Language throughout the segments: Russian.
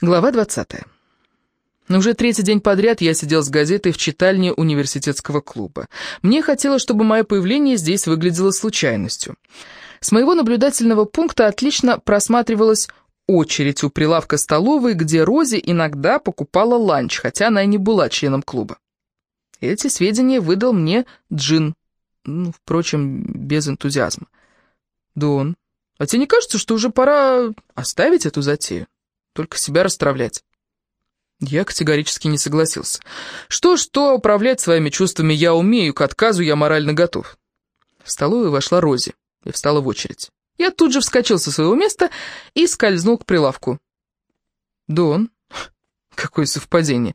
Глава 20. Уже третий день подряд я сидел с газетой в читальне университетского клуба. Мне хотелось, чтобы мое появление здесь выглядело случайностью. С моего наблюдательного пункта отлично просматривалась очередь у прилавка столовой, где Рози иногда покупала ланч, хотя она и не была членом клуба. Эти сведения выдал мне Джин, ну, впрочем, без энтузиазма. «Дон, а тебе не кажется, что уже пора оставить эту затею?» Только себя расстравлять. Я категорически не согласился. Что-что, управлять своими чувствами я умею, к отказу я морально готов. В столовую вошла Рози и встала в очередь. Я тут же вскочил со своего места и скользнул к прилавку. «Дон, какое совпадение.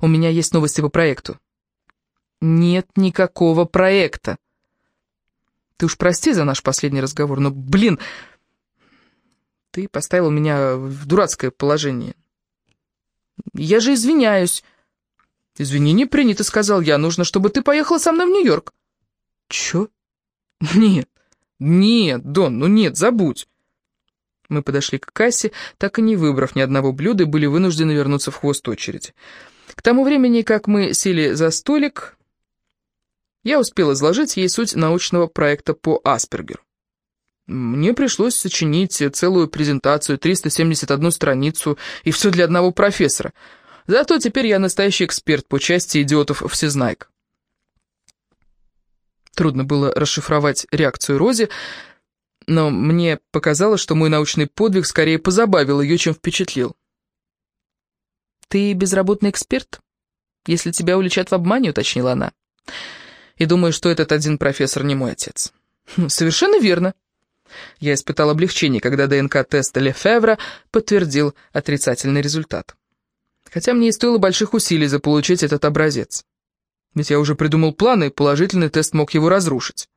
У меня есть новости по проекту». «Нет никакого проекта». «Ты уж прости за наш последний разговор, но, блин, ты поставил меня в дурацкое положение. Я же извиняюсь. Извинения принято, сказал я. Нужно, чтобы ты поехала со мной в Нью-Йорк. Чё? Нет, нет, Дон, ну нет, забудь. Мы подошли к кассе, так и не выбрав ни одного блюда, были вынуждены вернуться в хвост очереди. К тому времени, как мы сели за столик, я успел изложить ей суть научного проекта по Аспергеру. Мне пришлось сочинить целую презентацию, 371 страницу, и все для одного профессора. Зато теперь я настоящий эксперт по части идиотов-всезнайк. Трудно было расшифровать реакцию Рози, но мне показалось, что мой научный подвиг скорее позабавил ее, чем впечатлил. «Ты безработный эксперт? Если тебя уличат в обмане», — уточнила она. «И думаю, что этот один профессор не мой отец». «Совершенно верно», я испытал облегчение, когда ДНК-тест Лефевра подтвердил отрицательный результат. Хотя мне и стоило больших усилий заполучить этот образец. Ведь я уже придумал план, и положительный тест мог его разрушить.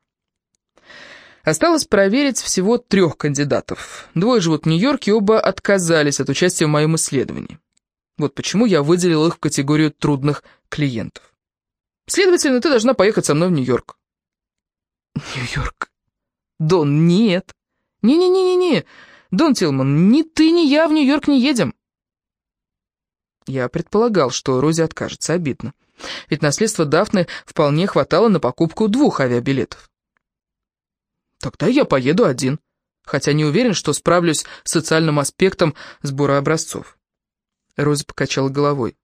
Осталось проверить всего трех кандидатов. Двое живут в Нью-Йорке, оба отказались от участия в моем исследовании. Вот почему я выделил их в категорию трудных клиентов. Следовательно, ты должна поехать со мной в Нью-Йорк. Нью-Йорк. Дон, нет. Не-не-не-не-не. Дон Тилман, ни ты, ни я в Нью-Йорк не едем. Я предполагал, что Рози откажется, обидно. Ведь наследство Дафны вполне хватало на покупку двух авиабилетов. Тогда я поеду один, хотя не уверен, что справлюсь с социальным аспектом сбора образцов. Рози покачала головой.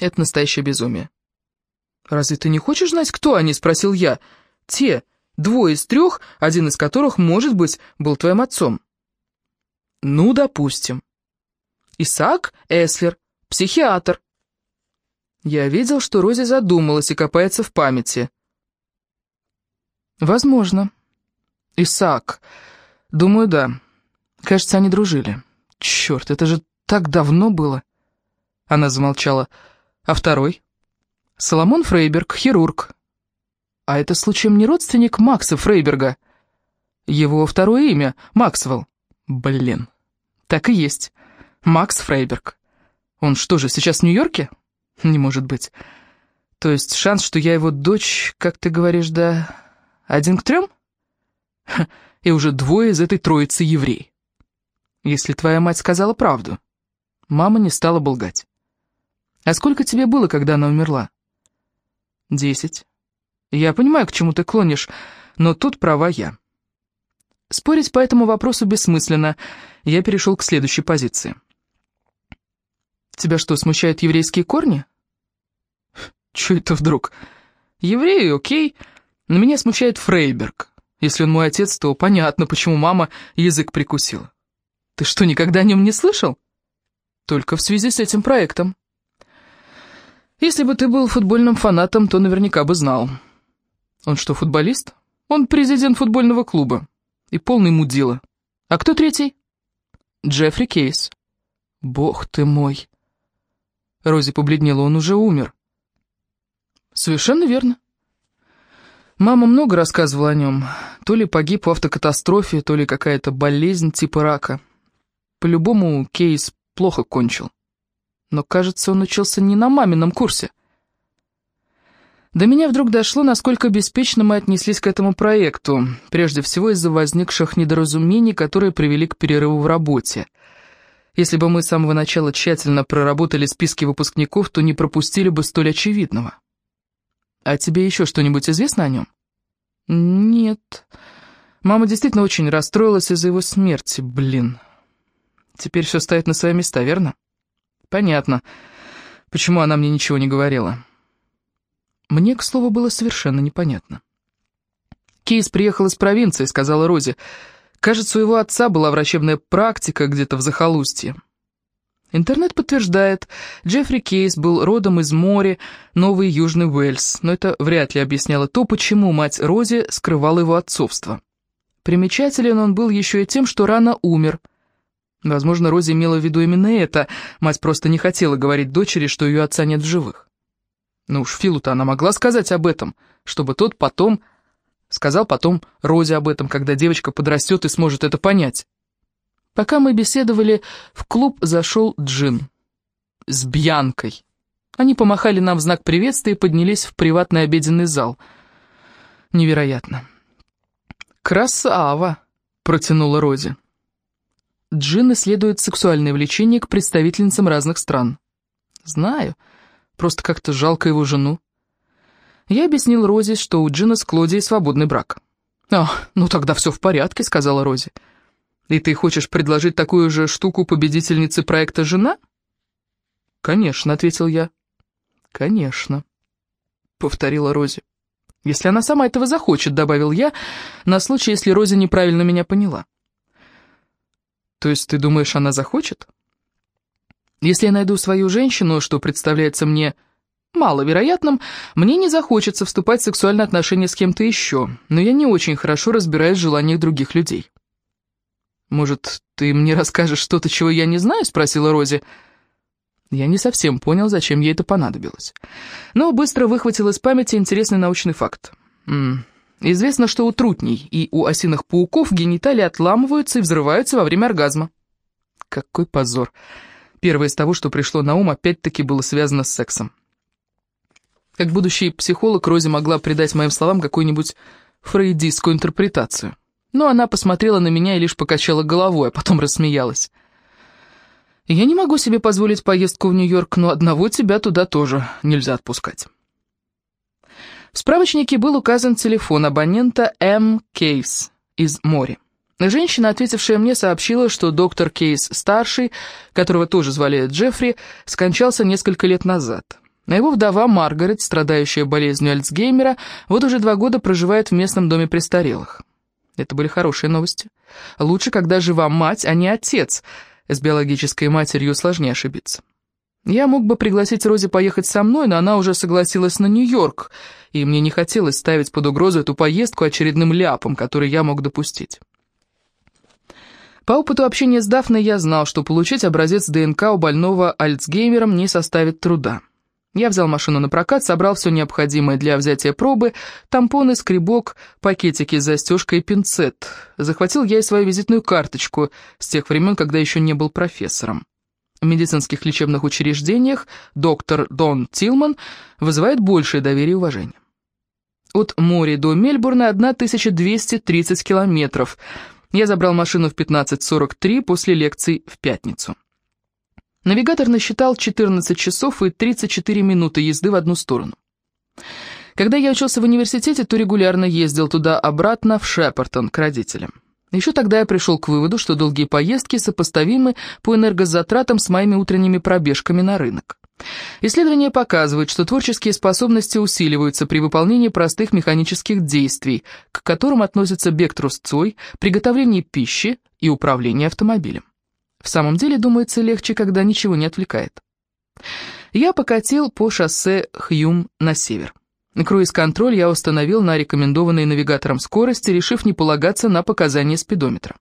Это настоящее безумие. «Разве ты не хочешь знать, кто они?» — спросил я. «Те, Двое из трех, один из которых, может быть, был твоим отцом. Ну, допустим. Исаак Эслер, психиатр. Я видел, что Рози задумалась и копается в памяти. Возможно. Исаак. Думаю, да. Кажется, они дружили. Черт, это же так давно было. Она замолчала. А второй? Соломон Фрейберг, хирург. А это случаем не родственник Макса Фрейберга? Его второе имя — Максвелл. Блин, так и есть. Макс Фрейберг. Он что же, сейчас в Нью-Йорке? Не может быть. То есть шанс, что я его дочь, как ты говоришь, да, один к трем? И уже двое из этой троицы евреи. Если твоя мать сказала правду. Мама не стала бы. А сколько тебе было, когда она умерла? Десять. Я понимаю, к чему ты клонишь, но тут права я. Спорить по этому вопросу бессмысленно. Я перешел к следующей позиции. Тебя что, смущают еврейские корни? Чё это вдруг? Евреи, окей, но меня смущает Фрейберг. Если он мой отец, то понятно, почему мама язык прикусила. Ты что, никогда о нем не слышал? Только в связи с этим проектом. Если бы ты был футбольным фанатом, то наверняка бы знал. Он что, футболист? Он президент футбольного клуба. И полный мудила. А кто третий? Джеффри Кейс. Бог ты мой. Рози побледнела, он уже умер. Совершенно верно. Мама много рассказывала о нем. То ли погиб в автокатастрофе, то ли какая-то болезнь типа рака. По-любому Кейс плохо кончил. Но, кажется, он учился не на мамином курсе. До меня вдруг дошло, насколько беспечно мы отнеслись к этому проекту, прежде всего из-за возникших недоразумений, которые привели к перерыву в работе. Если бы мы с самого начала тщательно проработали списки выпускников, то не пропустили бы столь очевидного. А тебе еще что-нибудь известно о нем? Нет. Мама действительно очень расстроилась из-за его смерти, блин. Теперь все стоит на свои места, верно? Понятно. Почему она мне ничего не говорила? Мне, к слову, было совершенно непонятно. Кейс приехал из провинции, сказала Рози. Кажется, у его отца была врачебная практика где-то в захолустье. Интернет подтверждает, Джеффри Кейс был родом из моря, Новый Южный Уэльс, но это вряд ли объясняло то, почему мать Рози скрывала его отцовство. Примечателен он был еще и тем, что рано умер. Возможно, Рози имела в виду именно это, мать просто не хотела говорить дочери, что ее отца нет в живых. Ну уж Филу-то она могла сказать об этом, чтобы тот потом... Сказал потом Розе об этом, когда девочка подрастет и сможет это понять. Пока мы беседовали, в клуб зашел Джин. С Бьянкой. Они помахали нам в знак приветствия и поднялись в приватный обеденный зал. Невероятно. «Красава!» — протянула Рози. Джин исследует сексуальное влечение к представительницам разных стран. «Знаю. Просто как-то жалко его жену. Я объяснил Розе, что у Джина с Клодией свободный брак. «А, ну тогда все в порядке», — сказала Рози. «И ты хочешь предложить такую же штуку победительнице проекта «Жена»?» «Конечно», — ответил я. «Конечно», — повторила Рози. «Если она сама этого захочет», — добавил я, на случай, если Рози неправильно меня поняла. «То есть ты думаешь, она захочет?» Если я найду свою женщину, что представляется мне маловероятным, мне не захочется вступать в сексуальные отношения с кем-то еще, но я не очень хорошо разбираюсь в желаниях других людей. «Может, ты мне расскажешь что-то, чего я не знаю?» — спросила Рози. Я не совсем понял, зачем ей это понадобилось. Но быстро выхватил из памяти интересный научный факт. М -м. Известно, что у трутней и у осиных пауков гениталии отламываются и взрываются во время оргазма. Какой позор. Первое из того, что пришло на ум, опять-таки было связано с сексом. Как будущий психолог, Рози могла придать моим словам какую-нибудь фрейдистскую интерпретацию. Но она посмотрела на меня и лишь покачала головой, а потом рассмеялась. «Я не могу себе позволить поездку в Нью-Йорк, но одного тебя туда тоже нельзя отпускать». В справочнике был указан телефон абонента М. Кейс из Мори. Женщина, ответившая мне, сообщила, что доктор Кейс-старший, которого тоже звали Джеффри, скончался несколько лет назад. А его вдова Маргарет, страдающая болезнью Альцгеймера, вот уже два года проживает в местном доме престарелых. Это были хорошие новости. Лучше, когда жива мать, а не отец. С биологической матерью сложнее ошибиться. Я мог бы пригласить Рози поехать со мной, но она уже согласилась на Нью-Йорк, и мне не хотелось ставить под угрозу эту поездку очередным ляпом, который я мог допустить. По опыту общения с Дафной я знал, что получить образец ДНК у больного Альцгеймером не составит труда. Я взял машину на прокат, собрал все необходимое для взятия пробы, тампоны, скребок, пакетики с застежкой и пинцет. Захватил я и свою визитную карточку с тех времен, когда еще не был профессором. В медицинских лечебных учреждениях доктор Дон Тилман вызывает большее доверие и уважение. От моря до Мельбурна 1230 километров – я забрал машину в 15.43 после лекций в пятницу. Навигатор насчитал 14 часов и 34 минуты езды в одну сторону. Когда я учился в университете, то регулярно ездил туда-обратно в Шепартон к родителям. Еще тогда я пришел к выводу, что долгие поездки сопоставимы по энергозатратам с моими утренними пробежками на рынок. Исследования показывают, что творческие способности усиливаются при выполнении простых механических действий, к которым относятся бег трусцой, приготовление пищи и управление автомобилем. В самом деле, думается, легче, когда ничего не отвлекает. Я покатил по шоссе Хьюм на север. Круиз-контроль я установил на рекомендованной навигатором скорости, решив не полагаться на показания спидометра.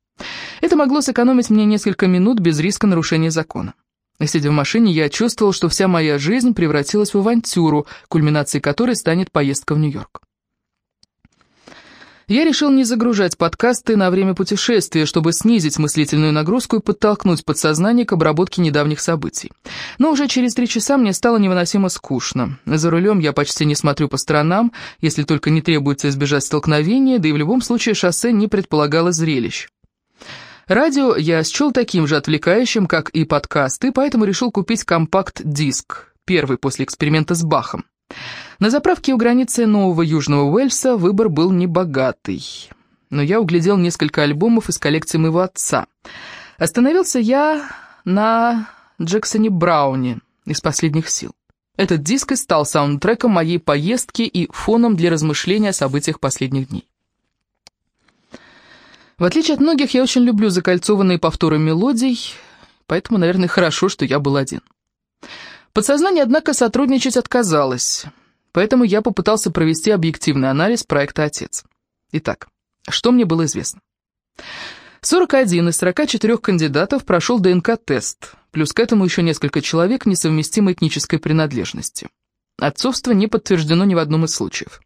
Это могло сэкономить мне несколько минут без риска нарушения закона. Сидя в машине, я чувствовал, что вся моя жизнь превратилась в авантюру, кульминацией которой станет поездка в Нью-Йорк. Я решил не загружать подкасты на время путешествия, чтобы снизить мыслительную нагрузку и подтолкнуть подсознание к обработке недавних событий. Но уже через три часа мне стало невыносимо скучно. За рулем я почти не смотрю по сторонам, если только не требуется избежать столкновения, да и в любом случае шоссе не предполагало зрелищ. Радио я счел таким же отвлекающим, как и подкасты, поэтому решил купить компакт-диск, первый после эксперимента с Бахом. На заправке у границы Нового Южного Уэльса выбор был небогатый, но я углядел несколько альбомов из коллекции моего отца. Остановился я на Джексоне Брауне из «Последних сил». Этот диск и стал саундтреком моей поездки и фоном для размышления о событиях последних дней. В отличие от многих, я очень люблю закольцованные повторы мелодий, поэтому, наверное, хорошо, что я был один. Подсознание, однако, сотрудничать отказалось, поэтому я попытался провести объективный анализ проекта «Отец». Итак, что мне было известно? 41 из 44 кандидатов прошел ДНК-тест, плюс к этому еще несколько человек несовместимой этнической принадлежности. Отцовство не подтверждено ни в одном из случаев.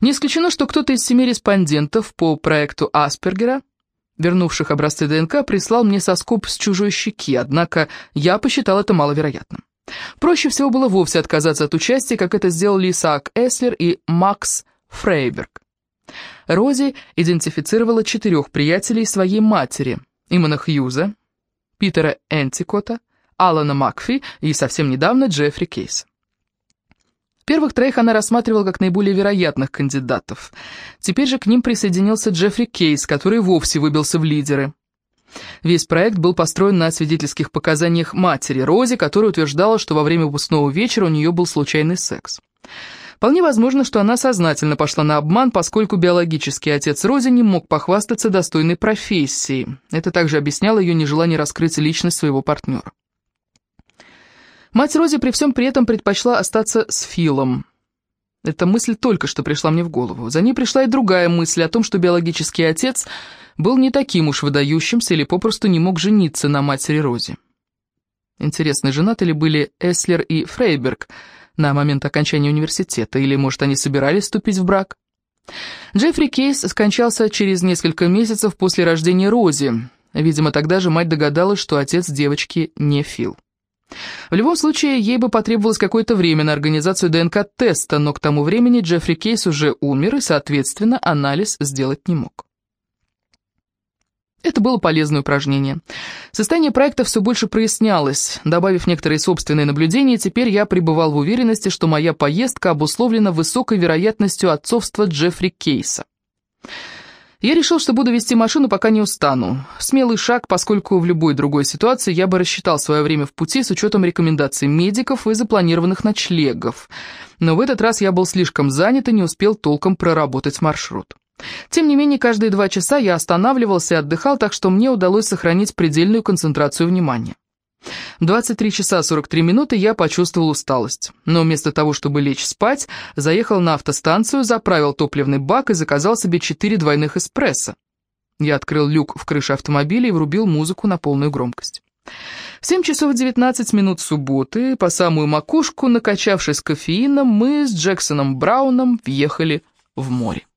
Не исключено, что кто-то из семи респондентов по проекту Аспергера, вернувших образцы ДНК, прислал мне соскоб с чужой щеки, однако я посчитал это маловероятным. Проще всего было вовсе отказаться от участия, как это сделали Исаак Эслер и Макс Фрейберг. Рози идентифицировала четырех приятелей своей матери, Имана Хьюза, Питера Энтикота, Алана Макфи и совсем недавно Джеффри Кейса. Первых троих она рассматривала как наиболее вероятных кандидатов. Теперь же к ним присоединился Джеффри Кейс, который вовсе выбился в лидеры. Весь проект был построен на свидетельских показаниях матери Рози, которая утверждала, что во время выпускного вечера у нее был случайный секс. Вполне возможно, что она сознательно пошла на обман, поскольку биологический отец Рози не мог похвастаться достойной профессией. Это также объясняло ее нежелание раскрыть личность своего партнера. Мать Рози при всем при этом предпочла остаться с Филом. Эта мысль только что пришла мне в голову. За ней пришла и другая мысль о том, что биологический отец был не таким уж выдающимся или попросту не мог жениться на матери Рози. Интересно, женаты ли были Эслер и Фрейберг – на момент окончания университета, или, может, они собирались вступить в брак. Джеффри Кейс скончался через несколько месяцев после рождения Рози. Видимо, тогда же мать догадалась, что отец девочки не Фил. В любом случае, ей бы потребовалось какое-то время на организацию ДНК-теста, но к тому времени Джеффри Кейс уже умер и, соответственно, анализ сделать не мог. Это было полезное упражнение. Состояние проекта все больше прояснялось. Добавив некоторые собственные наблюдения, теперь я пребывал в уверенности, что моя поездка обусловлена высокой вероятностью отцовства Джеффри Кейса. Я решил, что буду вести машину, пока не устану. Смелый шаг, поскольку в любой другой ситуации я бы рассчитал свое время в пути с учетом рекомендаций медиков и запланированных ночлегов. Но в этот раз я был слишком занят и не успел толком проработать маршрут. Тем не менее, каждые два часа я останавливался и отдыхал, так что мне удалось сохранить предельную концентрацию внимания. В 23 часа 43 минуты я почувствовал усталость, но вместо того, чтобы лечь спать, заехал на автостанцию, заправил топливный бак и заказал себе четыре двойных эспрессо. Я открыл люк в крыше автомобиля и врубил музыку на полную громкость. В 7 часов 19 минут субботы, по самую макушку, накачавшись кофеином, мы с Джексоном Брауном въехали в море.